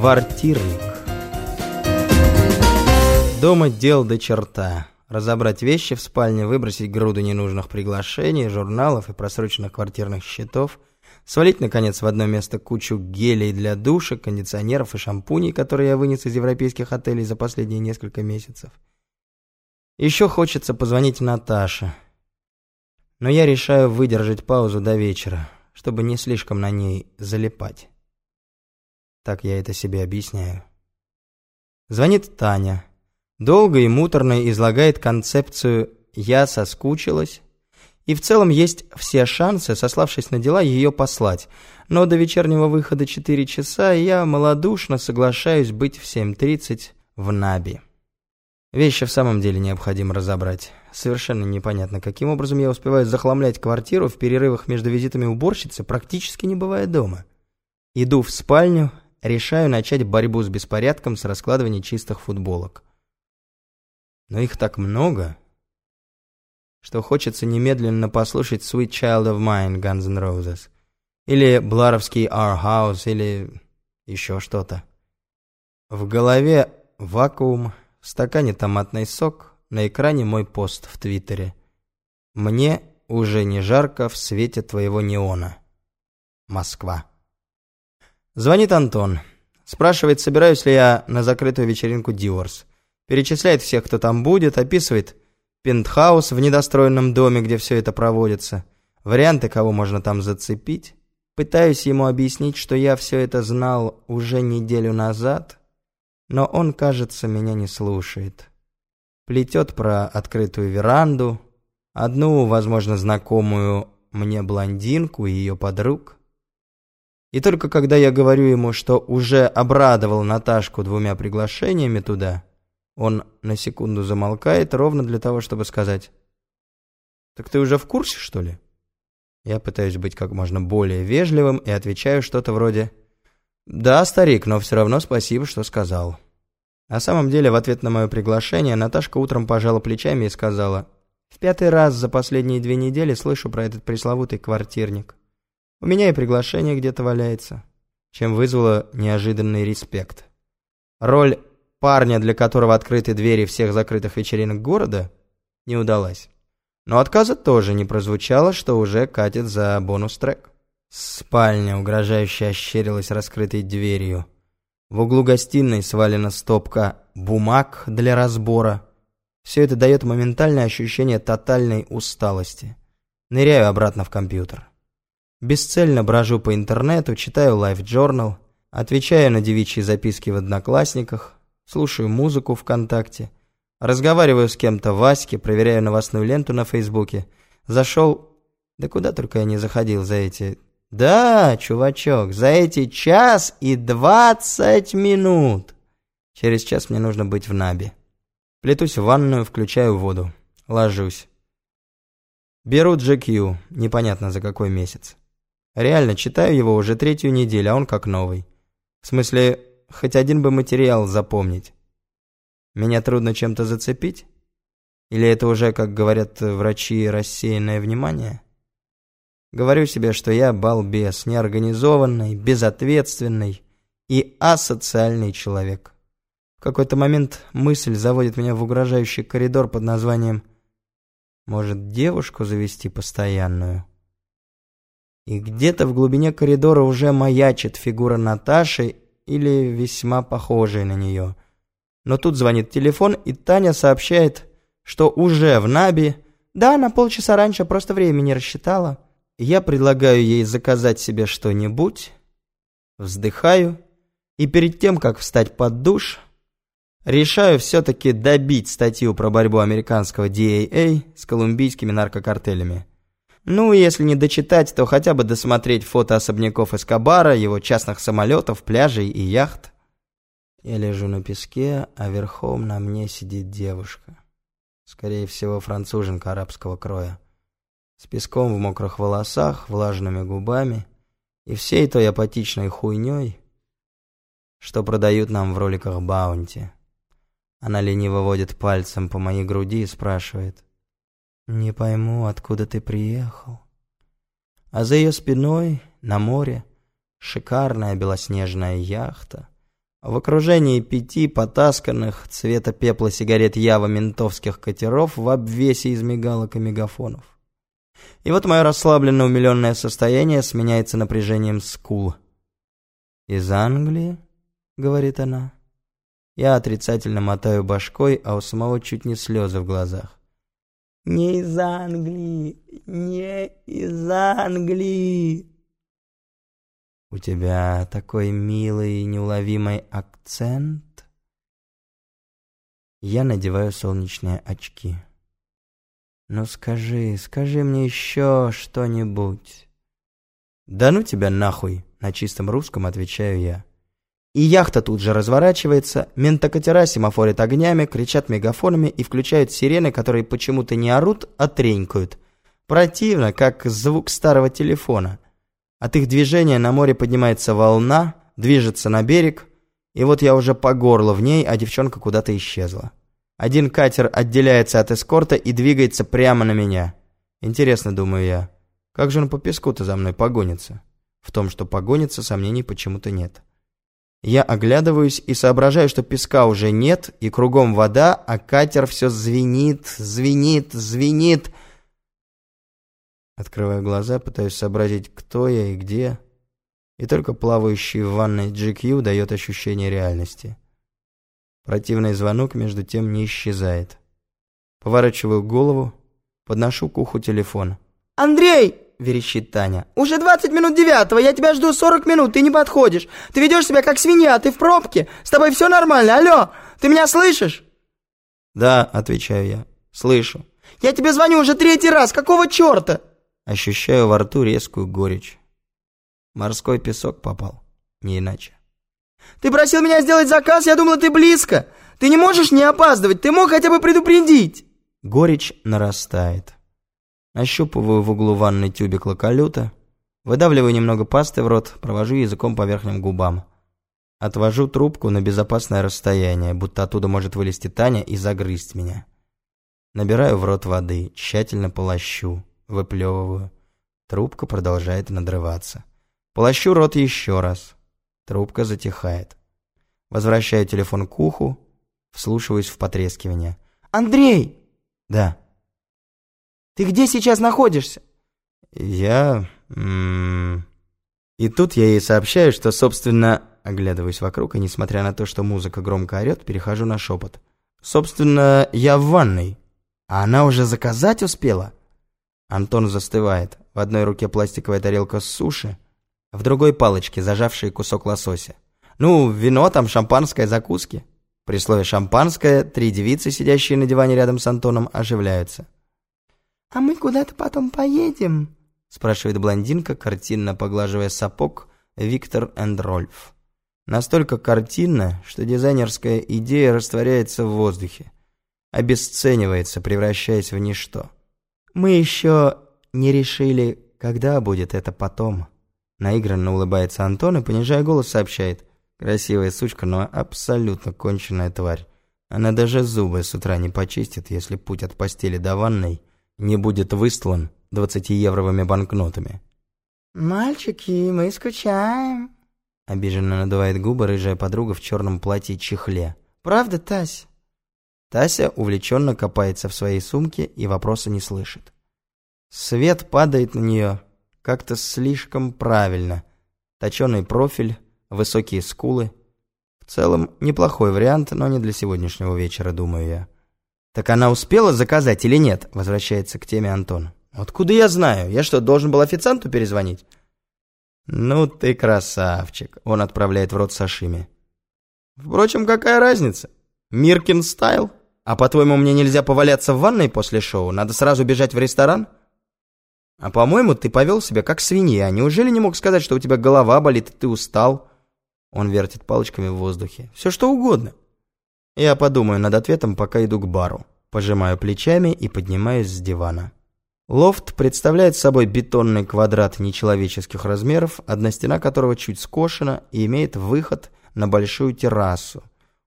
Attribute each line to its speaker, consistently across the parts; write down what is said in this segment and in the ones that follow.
Speaker 1: Квартирник. Дома дел до черта. Разобрать вещи в спальне, выбросить груду ненужных приглашений, журналов и просроченных квартирных счетов, свалить, наконец, в одно место кучу гелей для душа, кондиционеров и шампуней, которые я вынес из европейских отелей за последние несколько месяцев. Еще хочется позвонить Наташе. Но я решаю выдержать паузу до вечера, чтобы не слишком на ней залипать. Так я это себе объясняю. Звонит Таня. Долго и муторно излагает концепцию «я соскучилась», и в целом есть все шансы, сославшись на дела, ее послать. Но до вечернего выхода 4 часа я малодушно соглашаюсь быть в 7.30 в Наби. Вещи в самом деле необходимо разобрать. Совершенно непонятно, каким образом я успеваю захламлять квартиру в перерывах между визитами уборщицы, практически не бывая дома. Иду в спальню, решаю начать борьбу с беспорядком с раскладывания чистых футболок. Но их так много, что хочется немедленно послушать Sweet Child of Mine Guns N' Roses, или Бларовский Our House, или еще что-то. В голове вакуум, в стакане томатный сок, на экране мой пост в Твиттере. «Мне уже не жарко в свете твоего неона. Москва». Звонит Антон. Спрашивает, собираюсь ли я на закрытую вечеринку Диворс. Перечисляет всех, кто там будет, описывает пентхаус в недостроенном доме, где все это проводится, варианты, кого можно там зацепить. Пытаюсь ему объяснить, что я все это знал уже неделю назад, но он, кажется, меня не слушает. Плетет про открытую веранду, одну, возможно, знакомую мне блондинку и ее подруг – и только когда я говорю ему, что уже обрадовал Наташку двумя приглашениями туда, он на секунду замолкает, ровно для того, чтобы сказать «Так ты уже в курсе, что ли?» Я пытаюсь быть как можно более вежливым и отвечаю что-то вроде «Да, старик, но все равно спасибо, что сказал». На самом деле, в ответ на мое приглашение, Наташка утром пожала плечами и сказала «В пятый раз за последние две недели слышу про этот пресловутый квартирник». У меня и приглашение где-то валяется, чем вызвало неожиданный респект. Роль парня, для которого открыты двери всех закрытых вечеринок города, не удалась. Но отказа тоже не прозвучало, что уже катит за бонус-трек. Спальня угрожающе ощерилась раскрытой дверью. В углу гостиной свалена стопка бумаг для разбора. Все это дает моментальное ощущение тотальной усталости. Ныряю обратно в компьютер. Бесцельно брожу по интернету, читаю лайф-джорнал, отвечаю на девичьи записки в Одноклассниках, слушаю музыку ВКонтакте, разговариваю с кем-то в Ваське, проверяю новостную ленту на Фейсбуке. Зашел... Да куда только я не заходил за эти... Да, чувачок, за эти час и двадцать минут. Через час мне нужно быть в Набе. Плетусь в ванную, включаю воду. Ложусь. Беру GQ, непонятно за какой месяц. Реально, читаю его уже третью неделю, а он как новый. В смысле, хоть один бы материал запомнить. Меня трудно чем-то зацепить? Или это уже, как говорят врачи, рассеянное внимание? Говорю себе, что я балбес, неорганизованный, безответственный и асоциальный человек. В какой-то момент мысль заводит меня в угрожающий коридор под названием «Может, девушку завести постоянную?» И где-то в глубине коридора уже маячит фигура Наташи или весьма похожая на нее. Но тут звонит телефон, и Таня сообщает, что уже в Наби. Да, на полчаса раньше, просто время не рассчитала. Я предлагаю ей заказать себе что-нибудь, вздыхаю, и перед тем, как встать под душ, решаю все-таки добить статью про борьбу американского DAA с колумбийскими наркокартелями. Ну, если не дочитать, то хотя бы досмотреть фото особняков Эскобара, его частных самолетов, пляжей и яхт. Я лежу на песке, а верхом на мне сидит девушка. Скорее всего, француженка арабского кроя. С песком в мокрых волосах, влажными губами и всей той апатичной хуйней, что продают нам в роликах Баунти. Она лениво водит пальцем по моей груди и спрашивает — «Не пойму, откуда ты приехал». А за ее спиной, на море, шикарная белоснежная яхта, В окружении пяти потасканных цвета пепла сигарет Ява ментовских катеров в обвесе из мигалок и мегафонов. И вот мое расслабленное умиленное состояние сменяется напряжением скул. «Из Англии?» — говорит она. Я отрицательно мотаю башкой, а у самого чуть не слезы в глазах. «Не из Англии! Не из Англии!» «У тебя такой милый и неуловимый акцент?» Я надеваю солнечные очки. «Ну скажи, скажи мне еще что-нибудь». «Да ну тебя нахуй!» — на чистом русском отвечаю я. И яхта тут же разворачивается, ментокатера семафорят огнями, кричат мегафонами и включают сирены, которые почему-то не орут, а тренькают. Противно, как звук старого телефона. От их движения на море поднимается волна, движется на берег, и вот я уже по горло в ней, а девчонка куда-то исчезла. Один катер отделяется от эскорта и двигается прямо на меня. Интересно, думаю я, как же он по песку-то за мной погонится? В том, что погонится, сомнений почему-то нет. Я оглядываюсь и соображаю, что песка уже нет, и кругом вода, а катер все звенит, звенит, звенит. Открываю глаза, пытаюсь сообразить, кто я и где. И только плавающий в ванной GQ дает ощущение реальности. Противный звонок, между тем, не исчезает. Поворачиваю голову, подношу к уху телефон. «Андрей!» Верещит Таня. «Уже 20 минут девятого, я тебя жду 40 минут, ты не подходишь. Ты ведешь себя как свинья, ты в пробке. С тобой все нормально, алло, ты меня слышишь?» «Да», — отвечаю я, — «слышу». «Я тебе звоню уже третий раз, какого черта?» Ощущаю во рту резкую горечь. Морской песок попал, не иначе. «Ты просил меня сделать заказ, я думала, ты близко. Ты не можешь не опаздывать, ты мог хотя бы предупредить». Горечь нарастает. Ощупываю в углу ванной тюбик лаколюта, выдавливаю немного пасты в рот, провожу языком по верхним губам. Отвожу трубку на безопасное расстояние, будто оттуда может вылезти Таня и загрызть меня. Набираю в рот воды, тщательно полощу, выплевываю. Трубка продолжает надрываться. Полощу рот еще раз. Трубка затихает. Возвращаю телефон к уху, вслушиваюсь в потрескивание. «Андрей!» «Да». Ты где сейчас находишься?» «Я... И тут я ей сообщаю, что, собственно, оглядываюсь вокруг, и несмотря на то, что музыка громко орёт, перехожу на шепот. «Собственно, я в ванной. А она уже заказать успела?» Антон застывает. В одной руке пластиковая тарелка с суши, в другой палочки, зажавшие кусок лосося. Ну, вино там, шампанское, закуски. При слове «шампанское» три девицы, сидящие на диване рядом с Антоном, оживляются. «А мы куда-то потом поедем?» спрашивает блондинка, картинно поглаживая сапог Виктор энд Рольф. Настолько картинно, что дизайнерская идея растворяется в воздухе, обесценивается, превращаясь в ничто. «Мы еще не решили, когда будет это потом», наигранно улыбается Антон и, понижая голос, сообщает. «Красивая сучка, но абсолютно конченая тварь. Она даже зубы с утра не почистит, если путь от постели до ванной не будет выстлан двадцатиевровыми банкнотами. «Мальчики, мы скучаем», — обиженно надувает губы рыжая подруга в черном платье-чехле. «Правда, Тась?» Тася увлеченно копается в своей сумке и вопроса не слышит. Свет падает на нее как-то слишком правильно. Точеный профиль, высокие скулы. В целом, неплохой вариант, но не для сегодняшнего вечера, думаю я. «Так она успела заказать или нет?» — возвращается к теме Антон. «Откуда я знаю? Я что, должен был официанту перезвонить?» «Ну ты красавчик!» — он отправляет в рот сашими. «Впрочем, какая разница? Миркин стайл? А по-твоему, мне нельзя поваляться в ванной после шоу? Надо сразу бежать в ресторан?» «А по-моему, ты повел себя как свинья. Неужели не мог сказать, что у тебя голова болит и ты устал?» Он вертит палочками в воздухе. «Все что угодно. Я подумаю над ответом, пока иду к бару. Пожимаю плечами и поднимаюсь с дивана. Лофт представляет собой бетонный квадрат нечеловеческих размеров, одна стена которого чуть скошена и имеет выход на большую террасу,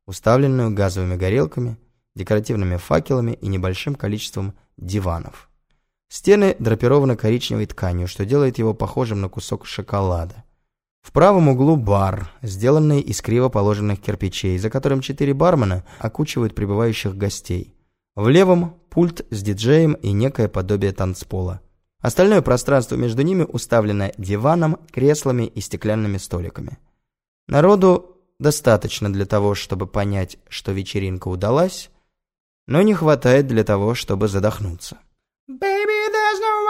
Speaker 1: уставленную газовыми горелками, декоративными факелами и небольшим количеством диванов. Стены драпированы коричневой тканью, что делает его похожим на кусок шоколада. В правом углу бар, сделанный из криво положенных кирпичей, за которым четыре бармена окучивают прибывающих гостей. В левом – пульт с диджеем и некое подобие танцпола. Остальное пространство между ними уставлено диваном, креслами и стеклянными столиками. Народу достаточно для того, чтобы понять, что вечеринка удалась, но не хватает для того, чтобы задохнуться. Baby, there's no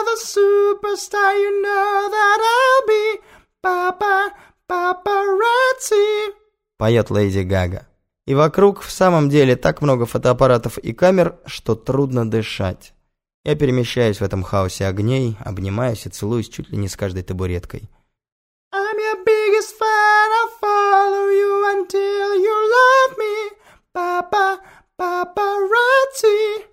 Speaker 1: other superstar, you know that I'll be Папа, папарацци, поет Леди Гага. И вокруг в самом деле так много фотоаппаратов и камер, что трудно дышать. Я перемещаюсь в этом хаосе огней, обнимаюсь и целуюсь чуть ли не с каждой табуреткой. I'm your biggest fan, I'll follow you until you love me, папа, папарацци.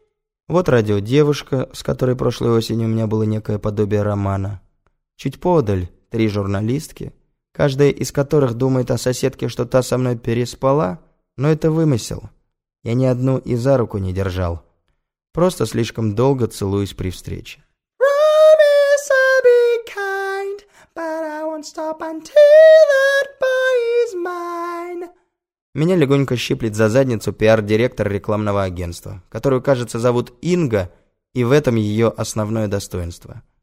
Speaker 1: Вот радиодевушка, с которой прошлой осенью у меня было некое подобие романа. Чуть подаль, три журналистки, каждая из которых думает о соседке, что та со мной переспала, но это вымысел. Я ни одну и за руку не держал. Просто слишком долго целуюсь при встрече. Меня легонько щиплет за задницу пиар-директор рекламного агентства, которую, кажется, зовут Инга, и в этом ее основное достоинство –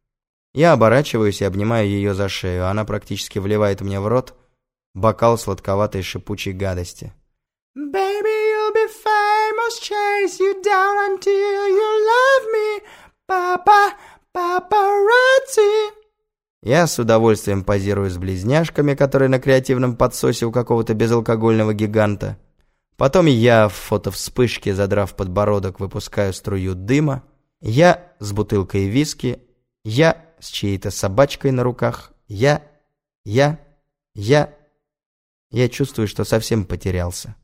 Speaker 1: я оборачиваюсь и обнимаю ее за шею, она практически вливает мне в рот бокал сладковатой шипучей гадости. Baby, you'll be famous, chase you down until you love me, papa, paparazzi. Я с удовольствием позирую с близняшками, которые на креативном подсосе у какого-то безалкогольного гиганта. Потом я в фотовспышке, задрав подбородок, выпускаю струю дыма. Я с бутылкой виски. Я с чьей-то собачкой на руках. Я, я, я... Я чувствую, что совсем потерялся.